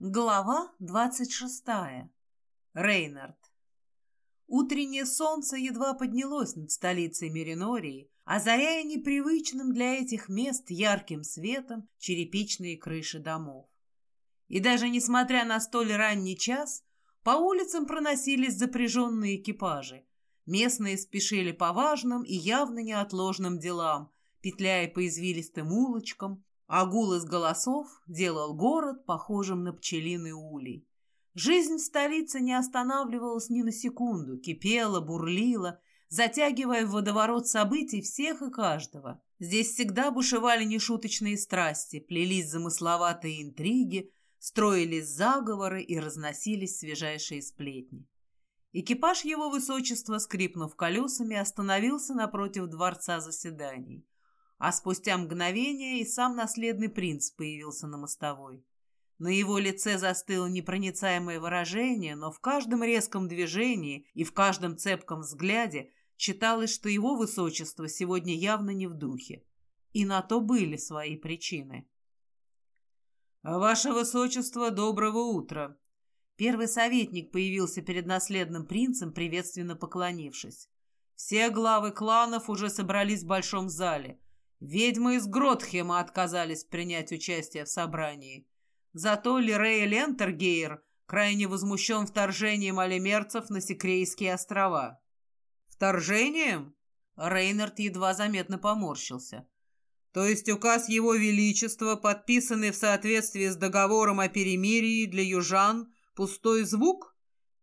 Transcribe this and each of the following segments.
Глава двадцать шестая. Рейнард. Утреннее солнце едва поднялось над столицей Меринории, озаряя непривычным для этих мест ярким светом черепичные крыши домов. И даже несмотря на столь ранний час, по улицам проносились запряженные экипажи. Местные спешили по важным и явно неотложным делам, петляя по извилистым улочкам, а гул из голосов делал город похожим на пчелиный улей. Жизнь в столице не останавливалась ни на секунду, кипела, бурлила, затягивая в водоворот событий всех и каждого. Здесь всегда бушевали нешуточные страсти, плелись замысловатые интриги, строились заговоры и разносились свежайшие сплетни. Экипаж его высочества, скрипнув колесами, остановился напротив дворца заседаний а спустя мгновение и сам наследный принц появился на мостовой. На его лице застыло непроницаемое выражение, но в каждом резком движении и в каждом цепком взгляде читалось, что его высочество сегодня явно не в духе. И на то были свои причины. «Ваше высочество, доброго утра!» Первый советник появился перед наследным принцем, приветственно поклонившись. Все главы кланов уже собрались в большом зале – Ведьмы из Гротхема отказались принять участие в собрании. Зато Лирей Лентергейр крайне возмущен вторжением алимерцев на Секрейские острова. «Вторжением?» Рейнард едва заметно поморщился. «То есть указ Его Величества, подписанный в соответствии с договором о перемирии для южан, пустой звук?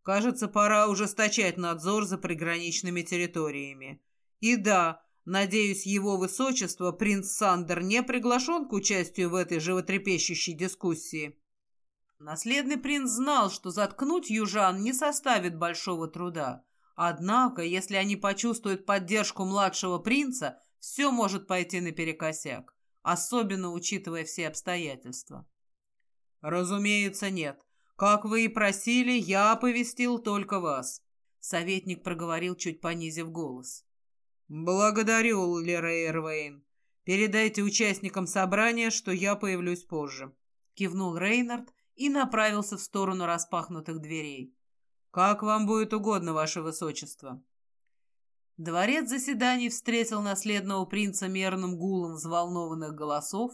Кажется, пора ужесточать надзор за приграничными территориями. И да, Надеюсь, его высочество, принц Сандер, не приглашен к участию в этой животрепещущей дискуссии. Наследный принц знал, что заткнуть южан не составит большого труда. Однако, если они почувствуют поддержку младшего принца, все может пойти наперекосяк, особенно учитывая все обстоятельства. «Разумеется, нет. Как вы и просили, я оповестил только вас», — советник проговорил, чуть понизив голос. «Благодарю, Лера Эрвейн. Передайте участникам собрания, что я появлюсь позже», — кивнул Рейнард и направился в сторону распахнутых дверей. «Как вам будет угодно, ваше высочество». Дворец заседаний встретил наследного принца мерным гулом взволнованных голосов,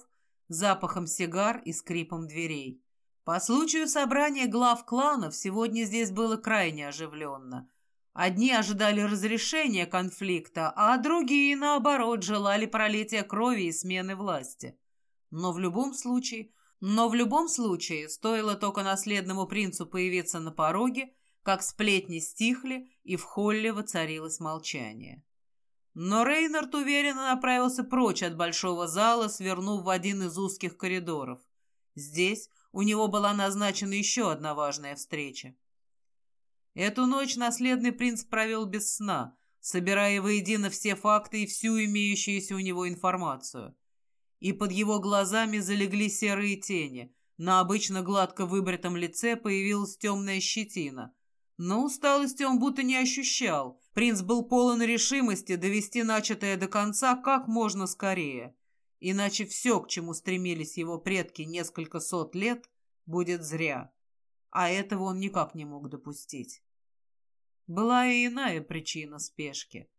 запахом сигар и скрипом дверей. По случаю собрания глав кланов сегодня здесь было крайне оживленно — Одни ожидали разрешения конфликта, а другие, наоборот, желали пролития крови и смены власти. Но в любом случае, но в любом случае, стоило только наследному принцу появиться на пороге, как сплетни стихли, и в холле воцарилось молчание. Но Рейнард уверенно направился прочь от большого зала, свернув в один из узких коридоров. Здесь у него была назначена еще одна важная встреча. Эту ночь наследный принц провел без сна, собирая воедино все факты и всю имеющуюся у него информацию. И под его глазами залегли серые тени. На обычно гладко выбритом лице появилась темная щетина. Но усталости он будто не ощущал. Принц был полон решимости довести начатое до конца как можно скорее. Иначе все, к чему стремились его предки несколько сот лет, будет зря а этого он никак не мог допустить. Была и иная причина спешки.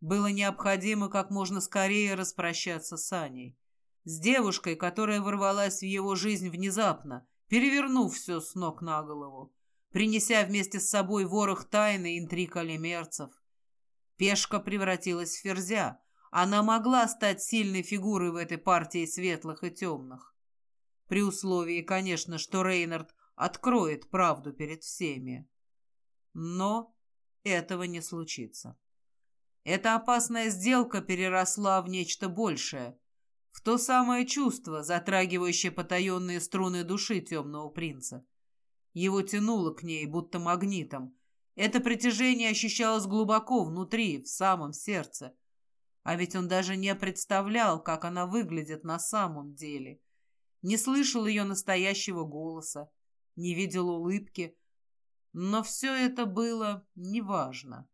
Было необходимо как можно скорее распрощаться с Аней. С девушкой, которая ворвалась в его жизнь внезапно, перевернув все с ног на голову, принеся вместе с собой ворох тайны интриг алимерцев. Пешка превратилась в ферзя. Она могла стать сильной фигурой в этой партии светлых и темных. При условии, конечно, что Рейнард откроет правду перед всеми. Но этого не случится. Эта опасная сделка переросла в нечто большее, в то самое чувство, затрагивающее потаенные струны души темного принца. Его тянуло к ней, будто магнитом. Это притяжение ощущалось глубоко внутри, в самом сердце. А ведь он даже не представлял, как она выглядит на самом деле. Не слышал ее настоящего голоса, не видел улыбки. Но все это было неважно.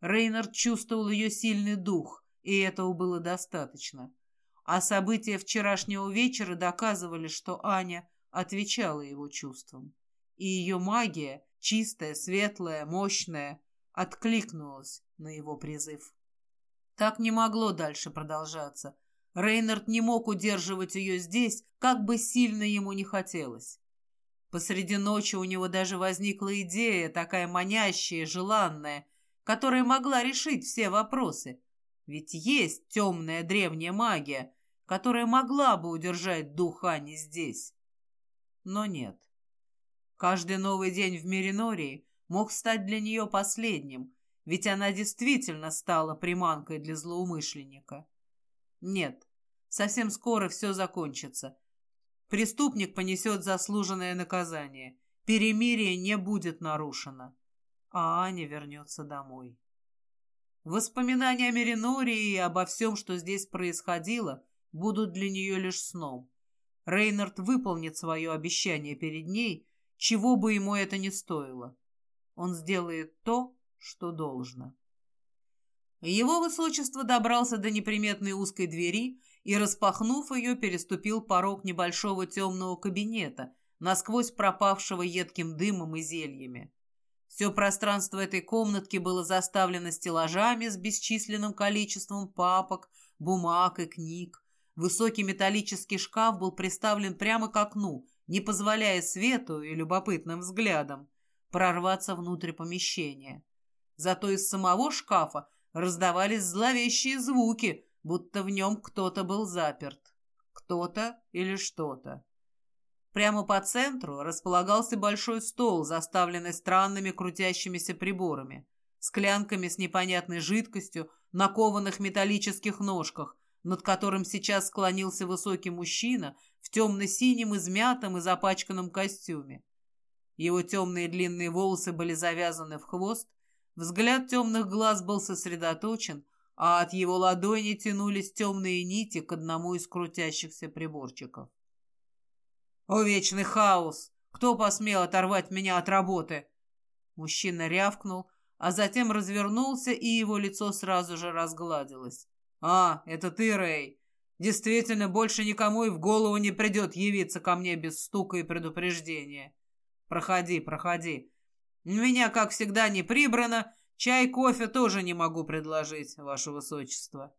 Рейнард чувствовал ее сильный дух, и этого было достаточно. А события вчерашнего вечера доказывали, что Аня отвечала его чувствам. И ее магия, чистая, светлая, мощная, откликнулась на его призыв. Так не могло дальше продолжаться. Рейнард не мог удерживать ее здесь, как бы сильно ему не хотелось. Посреди ночи у него даже возникла идея, такая манящая, желанная, которая могла решить все вопросы. Ведь есть темная древняя магия, которая могла бы удержать дух Ани здесь. Но нет. Каждый новый день в Меринории мог стать для нее последним, ведь она действительно стала приманкой для злоумышленника. Нет, совсем скоро все закончится. Преступник понесет заслуженное наказание. Перемирие не будет нарушено. А Аня вернется домой. Воспоминания о Меринории и обо всем, что здесь происходило, будут для нее лишь сном. Рейнард выполнит свое обещание перед ней, чего бы ему это ни стоило. Он сделает то, что должно. Его высочество добрался до неприметной узкой двери и, распахнув ее, переступил порог небольшого темного кабинета, насквозь пропавшего едким дымом и зельями. Все пространство этой комнатки было заставлено стеллажами с бесчисленным количеством папок, бумаг и книг. Высокий металлический шкаф был приставлен прямо к окну, не позволяя свету и любопытным взглядам прорваться внутрь помещения. Зато из самого шкафа раздавались зловещие звуки, будто в нем кто-то был заперт. Кто-то или что-то. Прямо по центру располагался большой стол, заставленный странными крутящимися приборами, склянками с непонятной жидкостью на кованых металлических ножках, над которым сейчас склонился высокий мужчина в темно-синем, измятом и запачканном костюме. Его темные длинные волосы были завязаны в хвост, взгляд темных глаз был сосредоточен, а от его ладони тянулись темные нити к одному из крутящихся приборчиков. «О, вечный хаос! Кто посмел оторвать меня от работы?» Мужчина рявкнул, а затем развернулся, и его лицо сразу же разгладилось. «А, это ты, Рэй. Действительно, больше никому и в голову не придет явиться ко мне без стука и предупреждения. Проходи, проходи. У меня, как всегда, не прибрано. Чай, кофе тоже не могу предложить, ваше высочество.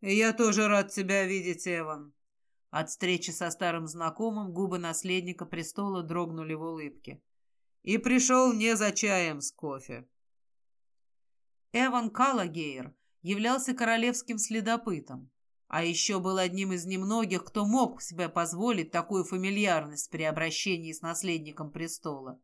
Я тоже рад тебя видеть, Эван. От встречи со старым знакомым губы наследника престола дрогнули в улыбке. И пришел не за чаем с кофе. Эван Калагейр являлся королевским следопытом, а еще был одним из немногих, кто мог себе позволить такую фамильярность при обращении с наследником престола.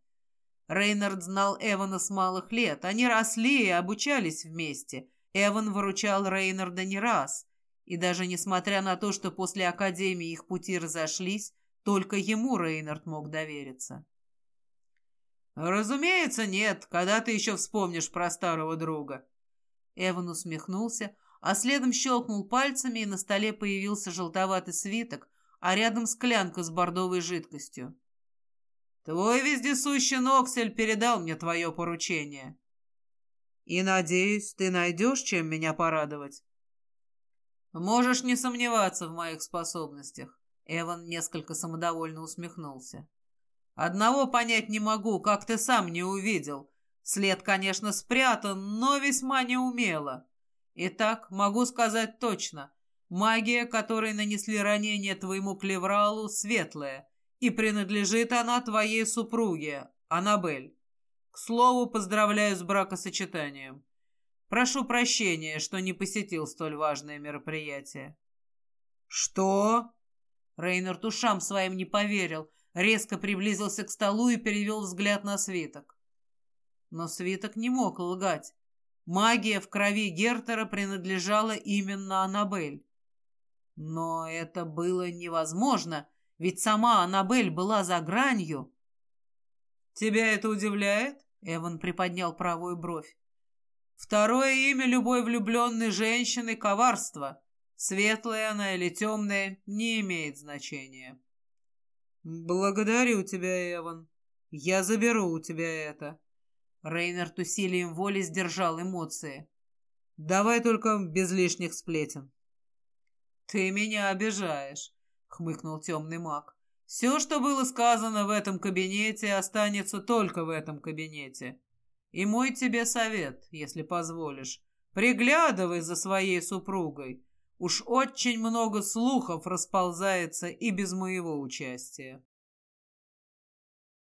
Рейнард знал Эвана с малых лет, они росли и обучались вместе. Эван выручал Рейнарда не раз, и даже несмотря на то, что после Академии их пути разошлись, только ему Рейнард мог довериться. «Разумеется, нет, когда ты еще вспомнишь про старого друга», Эван усмехнулся, а следом щелкнул пальцами, и на столе появился желтоватый свиток, а рядом склянка с бордовой жидкостью. «Твой вездесущий Ноксель передал мне твое поручение. И, надеюсь, ты найдешь, чем меня порадовать?» «Можешь не сомневаться в моих способностях», — Эван несколько самодовольно усмехнулся. «Одного понять не могу, как ты сам не увидел, След, конечно, спрятан, но весьма неумело. Итак, могу сказать точно. Магия, которой нанесли ранение твоему клевралу, светлая, и принадлежит она твоей супруге, Аннабель. К слову, поздравляю с бракосочетанием. Прошу прощения, что не посетил столь важное мероприятие. Что? Рейнард ушам своим не поверил, резко приблизился к столу и перевел взгляд на свиток. Но свиток не мог лгать. Магия в крови Гертера принадлежала именно Аннабель. Но это было невозможно, ведь сама Аннабель была за гранью. «Тебя это удивляет?» — Эван приподнял правую бровь. «Второе имя любой влюбленной женщины — коварство. Светлая она или темная — не имеет значения». «Благодарю тебя, Эван. Я заберу у тебя это», Рейнард усилием воли сдержал эмоции. «Давай только без лишних сплетен». «Ты меня обижаешь», — хмыкнул темный маг. Все, что было сказано в этом кабинете, останется только в этом кабинете. И мой тебе совет, если позволишь, приглядывай за своей супругой. Уж очень много слухов расползается и без моего участия.